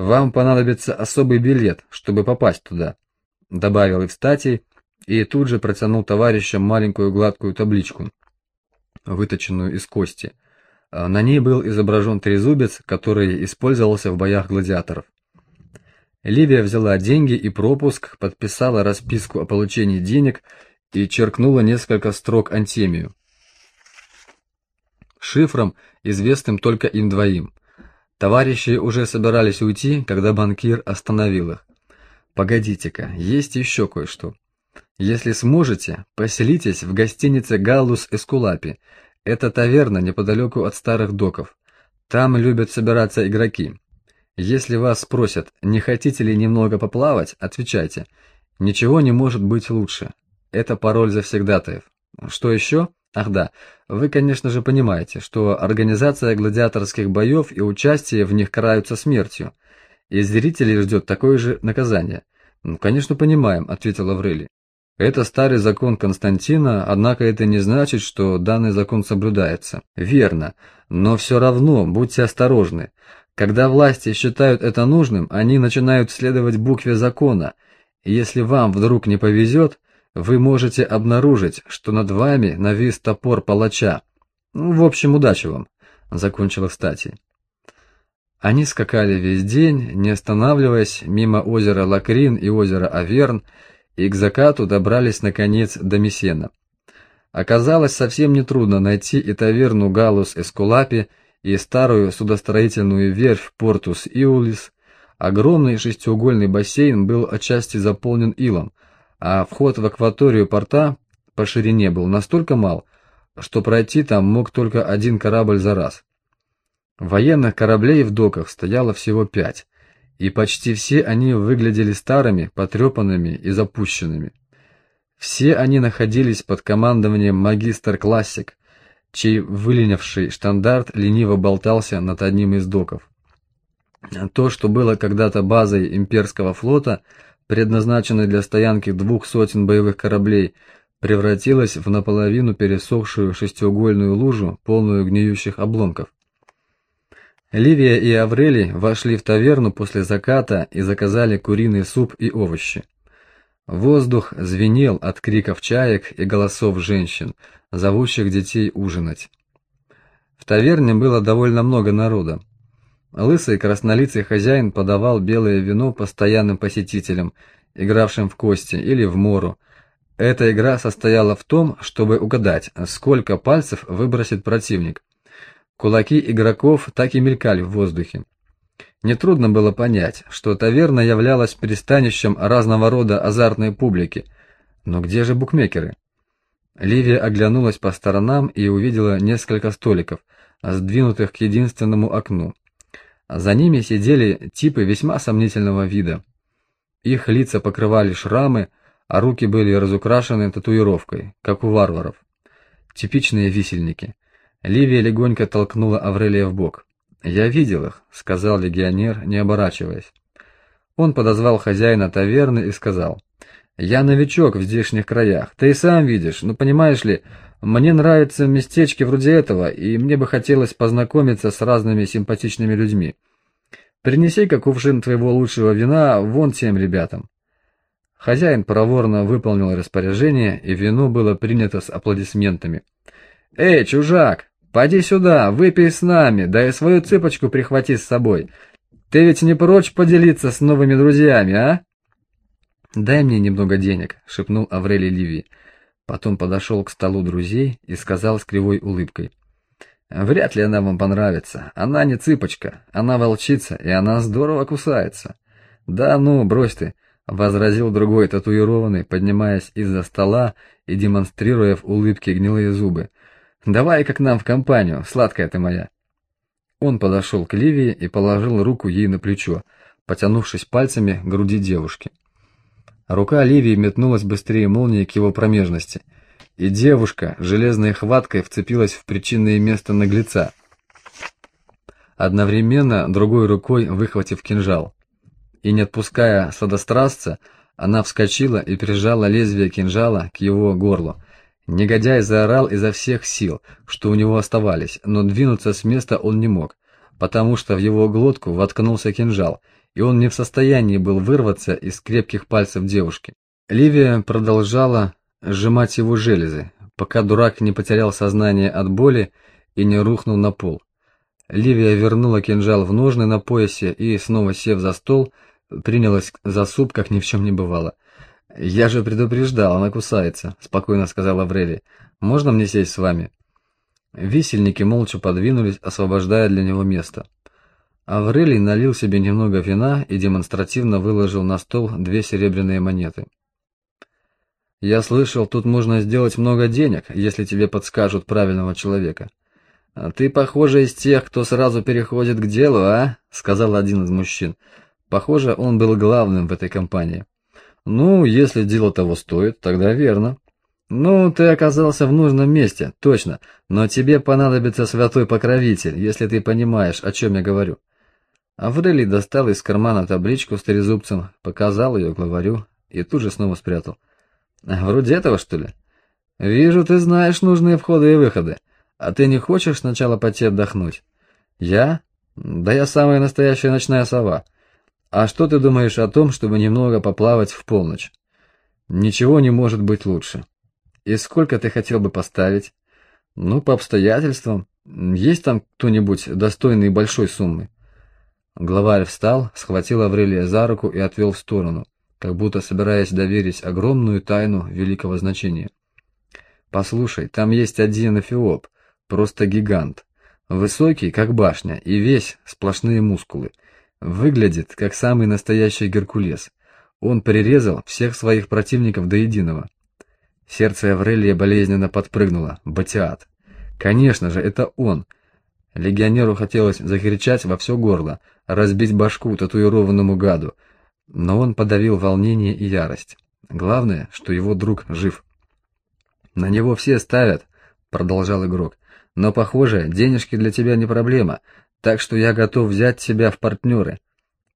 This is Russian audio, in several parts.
Вам понадобится особый билет, чтобы попасть туда», — добавил Евстатий и тут же протянул товарищам маленькую гладкую табличку, выточенную из кости. На ней был изображен трезубец, который использовался в боях гладиаторов. Ливия взяла деньги и пропуск, подписала расписку о получении денег и черкнула несколько строк антемию. Шифром, известным только им двоим. Товарищи уже собирались уйти, когда банкир остановил их. «Погодите-ка, есть еще кое-что. Если сможете, поселитесь в гостинице «Галлус Эскулапи». Это таверна неподалеку от старых доков. Там любят собираться игроки. Если вас спросят, не хотите ли немного поплавать, отвечайте. Ничего не может быть лучше. Это пароль завсегдатаев. Что еще? Ах да, вы, конечно же, понимаете, что организация гладиаторских боев и участие в них караются смертью. И зрителей ждет такое же наказание. Ну, конечно, понимаем, ответил Аврелий. Это старый закон Константина, однако это не значит, что данный закон соблюдается. Верно, но все равно будьте осторожны. Когда власти считают это нужным, они начинают следовать букве закона, и если вам вдруг не повезет, вы можете обнаружить, что над вами навис топор палача. Ну, в общем, удачи вам, — закончила Стати. Они скакали весь день, не останавливаясь, мимо озера Лакрин и озера Аверн, и к закату добрались, наконец, до Мессена. Оказалось совсем нетрудно найти и таверну Галус Эскулапи, и старую судостроительную верфь Портус Иулис, огромный шестиугольный бассейн был отчасти заполнен илом, а вход в акваторию порта по ширине был настолько мал, что пройти там мог только один корабль за раз. Военных кораблей в доках стояло всего пять, и почти все они выглядели старыми, потрепанными и запущенными. Все они находились под командованием магистр Классик, чей выленивший штандарт лениво болтался над одним из доков. То, что было когда-то базой имперского флота, предназначенной для стоянки двух сотен боевых кораблей, превратилось в наполовину пересохшую шестиугольную лужу, полную гниющих обломков. Ливия и Аврелий вошли в таверну после заката и заказали куриный суп и овощи. Воздух звенел от криков чаек и голосов женщин, зовущих детей ужинать. В таверне было довольно много народа. Лысый краснолицый хозяин подавал белое вино постоянным посетителям, игравшим в кости или в мору. Эта игра состояла в том, чтобы угадать, сколько пальцев выбросит противник. Кулаки игроков так и мелькали в воздухе. Нетрудно было понять, что таверна являлась пристанищем разного рода азартной публики. Но где же букмекеры? Ливия оглянулась по сторонам и увидела несколько столиков, сдвинутых к единственному окну. За ними сидели типы весьма сомнительного вида. Их лица покрывали шрамы, а руки были разукрашены татуировкой, как у варваров. Типичные висельники. Ливия легонько толкнула Аврелия в бок. «Я видел их», — сказал легионер, не оборачиваясь. Он подозвал хозяина таверны и сказал, я новичок в здешних краях, ты и сам видишь, но понимаешь ли, мне нравятся местечки вроде этого, и мне бы хотелось познакомиться с разными симпатичными людьми. Принеси-ка кувшин твоего лучшего вина вон тем ребятам. Хозяин проворно выполнил распоряжение, и вино было принято с аплодисментами. «Эй, чужак, поди сюда, выпей с нами, да и свою цыпочку прихвати с собой. Ты ведь не прочь поделиться с новыми друзьями, а?» «Дай мне немного денег», — шепнул Аврелий Ливи. Потом подошел к столу друзей и сказал с кривой улыбкой. «Вряд ли она вам понравится. Она не цыпочка, она волчица, и она здорово кусается». «Да ну, брось ты», — возразил другой татуированный, поднимаясь из-за стола и демонстрируя в улыбке гнилые зубы. «Давай-ка к нам в компанию, сладкая ты моя». Он подошел к Ливии и положил руку ей на плечо, потянувшись пальцами к груди девушки. Рука Ливии метнулась быстрее молнии к его промежности, и девушка железной хваткой вцепилась в причинное место наглеца, одновременно другой рукой выхватив кинжал. И не отпуская садострастца, она вскочила и прижала лезвие кинжала к его горлу. Негодяй заорал изо всех сил, что у него оставались, но двинуться с места он не мог, потому что в его глотку воткнулся кинжал, и он не в состоянии был вырваться из крепких пальцев девушки. Ливия продолжала сжимать его железы, пока дурак не потерял сознание от боли и не рухнул на пол. Ливия вернула кинжал в ножны на поясе и, снова сев за стол, принялась за суп, как ни в чем не бывало. «Я же предупреждал, она кусается», — спокойно сказала Аврели. «Можно мне сесть с вами?» Висельники молча подвинулись, освобождая для него место. Аврелий налил себе немного вина и демонстративно выложил на стол две серебряные монеты. «Я слышал, тут можно сделать много денег, если тебе подскажут правильного человека». «А ты, похоже, из тех, кто сразу переходит к делу, а?» — сказал один из мужчин. Похоже, он был главным в этой компании. «Ну, если дело того стоит, тогда верно». «Ну, ты оказался в нужном месте, точно, но тебе понадобится святой покровитель, если ты понимаешь, о чем я говорю». Аврелий достал из кармана табличку с трезубцем, показал ее главарю и тут же снова спрятал. «Вроде этого, что ли?» «Вижу, ты знаешь нужные входы и выходы. А ты не хочешь сначала пойти отдохнуть?» «Я? Да я самая настоящая ночная сова. А что ты думаешь о том, чтобы немного поплавать в полночь?» «Ничего не может быть лучше». И сколько ты хотел бы поставить? Ну, по обстоятельствам. Есть там кто-нибудь достойный большой суммы? Главарь встал, схватил Аврелия за руку и отвел в сторону, как будто собираясь доверить огромную тайну великого значения. Послушай, там есть один эфиоп, просто гигант. Высокий, как башня, и весь сплошные мускулы. Выглядит, как самый настоящий Геркулес. Он прирезал всех своих противников до единого. Сердце Аврелия болезненно подпрыгнуло. Батиат. Конечно же, это он. Легионеру хотелось закричать во все горло, разбить башку татуированному гаду, но он подавил волнение и ярость. Главное, что его друг жив. На него все ставят, продолжал игрок. Но, похоже, денежки для тебя не проблема, так что я готов взять тебя в партнеры.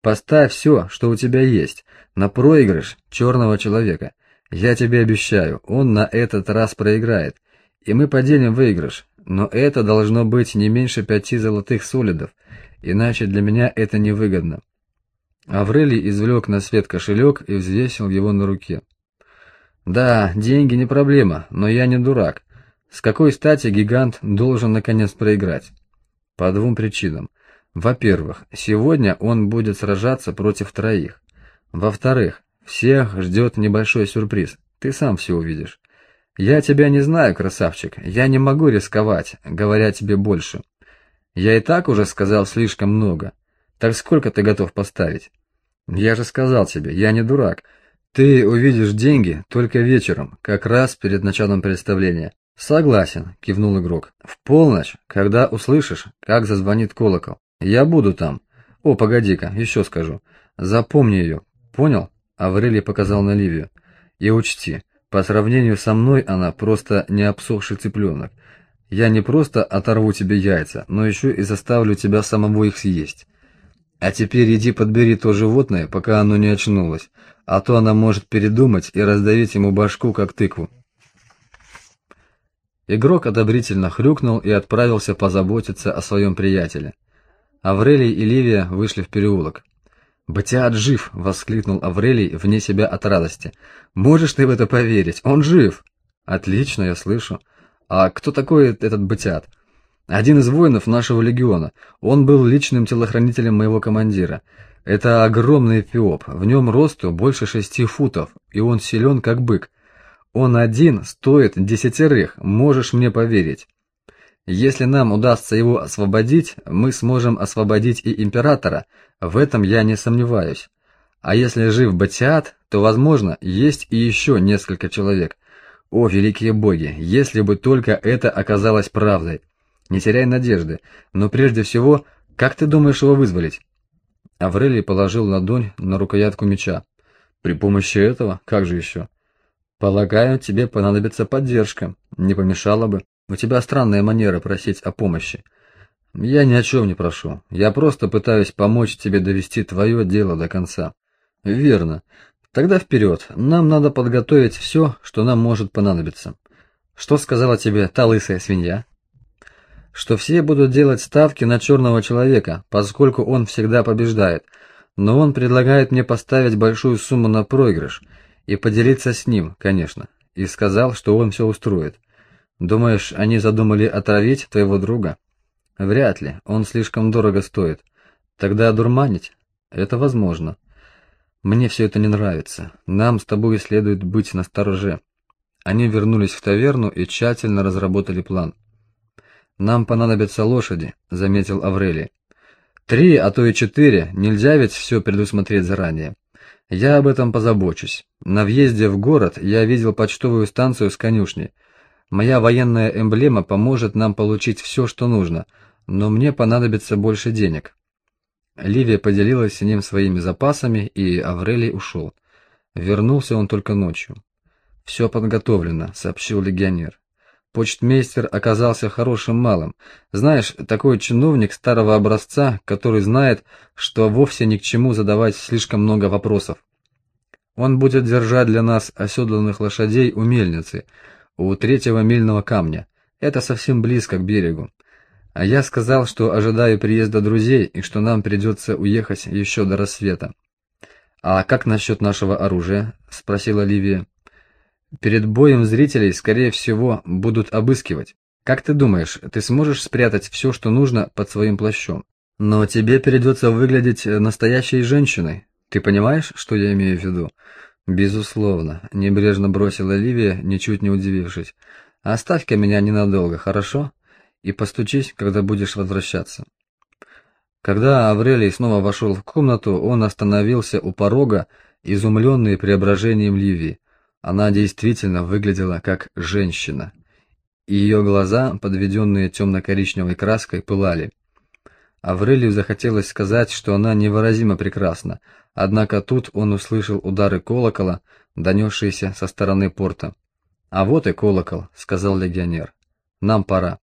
Поставь все, что у тебя есть, на проигрыш черного человека. Я тебе обещаю, он на этот раз проиграет, и мы поделим выигрыш, но это должно быть не меньше пяти золотых солидов, иначе для меня это невыгодно. Аврелий извлек на свет кошелек и взвесил его на руке. Да, деньги не проблема, но я не дурак. С какой стати гигант должен наконец проиграть? По двум причинам. Во-первых, сегодня он будет сражаться против троих. Во-вторых, всех ждет небольшой сюрприз. Ты сам все увидишь. Я тебя не знаю, красавчик. Я не могу рисковать, говоря тебе больше. Я и так уже сказал слишком много. Так сколько ты готов поставить? Я же сказал тебе, я не дурак. Ты увидишь деньги только вечером, как раз перед началом представления. Согласен, кивнул игрок. В полночь, когда услышишь, как зазвонит колокол. Я буду там. О, погоди-ка, еще скажу. Запомни ее. Понял? Аврелий показал на Ливию. «И учти, по сравнению со мной она просто не обсохший цыпленок. Я не просто оторву тебе яйца, но еще и заставлю тебя самого их съесть. А теперь иди подбери то животное, пока оно не очнулось, а то она может передумать и раздавить ему башку, как тыкву». Игрок одобрительно хрюкнул и отправился позаботиться о своем приятеле. Аврелий и Ливия вышли в переулок. «Батиат жив!» — воскликнул Аврелий вне себя от радости. «Можешь ты в это поверить? Он жив!» «Отлично, я слышу. А кто такой этот Батиат?» «Один из воинов нашего легиона. Он был личным телохранителем моего командира. Это огромный эфиоп. В нем росту больше шести футов, и он силен, как бык. Он один стоит десятерых, можешь мне поверить. Если нам удастся его освободить, мы сможем освободить и императора, в этом я не сомневаюсь. А если жив Батиат, то, возможно, есть и еще несколько человек. О, великие боги, если бы только это оказалось правдой. Не теряй надежды, но прежде всего, как ты думаешь его вызволить? Аврелий положил ладонь на рукоятку меча. При помощи этого, как же еще? Полагаю, тебе понадобится поддержка, не помешало бы. У тебя странная манера просить о помощи. Я ни о чем не прошу. Я просто пытаюсь помочь тебе довести твое дело до конца. Верно. Тогда вперед. Нам надо подготовить все, что нам может понадобиться. Что сказала тебе та лысая свинья? Что все будут делать ставки на черного человека, поскольку он всегда побеждает. но он предлагает мне поставить большую сумму на проигрыш и поделиться с ним, конечно, и сказал, что он все устроит. Думаешь, они задумали отравить твоего друга? Вряд ли, он слишком дорого стоит. Тогда одурманить? Это возможно. Мне все это не нравится. Нам с тобой следует быть настороже. Они вернулись в таверну и тщательно разработали план. Нам понадобятся лошади, заметил Аврелий. Три, а то и четыре, нельзя ведь все предусмотреть заранее. Я об этом позабочусь. На въезде в город я видел почтовую станцию с конюшней. Моя военная эмблема поможет нам получить все, что нужно, но мне понадобится больше денег. Ливия поделилась с ним своими запасами, и Аврелий ушел. Вернулся он только ночью. «Все подготовлено», — сообщил легионер. Почтмейстер оказался хорошим малым. Знаешь, такой чиновник старого образца, который знает, что вовсе ни к чему задавать слишком много вопросов. Он будет держать для нас оседланных лошадей у мельницы, у третьего мильного камня. Это совсем близко к берегу. А я сказал, что ожидаю приезда друзей и что нам придется уехать еще до рассвета. «А как насчет нашего оружия?» — спросила Ливия. Перед боем зрителей, скорее всего, будут обыскивать. Как ты думаешь, ты сможешь спрятать все, что нужно, под своим плащом? Но тебе придется выглядеть настоящей женщиной. Ты понимаешь, что я имею в виду? Безусловно, небрежно бросила Ливия, ничуть не удивившись. Оставь-ка меня ненадолго, хорошо? И постучись, когда будешь возвращаться. Когда Аврелий снова вошел в комнату, он остановился у порога, изумленный преображением Ливии. Она действительно выглядела как женщина, и ее глаза, подведенные темно-коричневой краской, пылали. Аврелию захотелось сказать, что она невыразимо прекрасна, однако тут он услышал удары колокола, донесшиеся со стороны порта. «А вот и колокол», — сказал легионер. «Нам пора».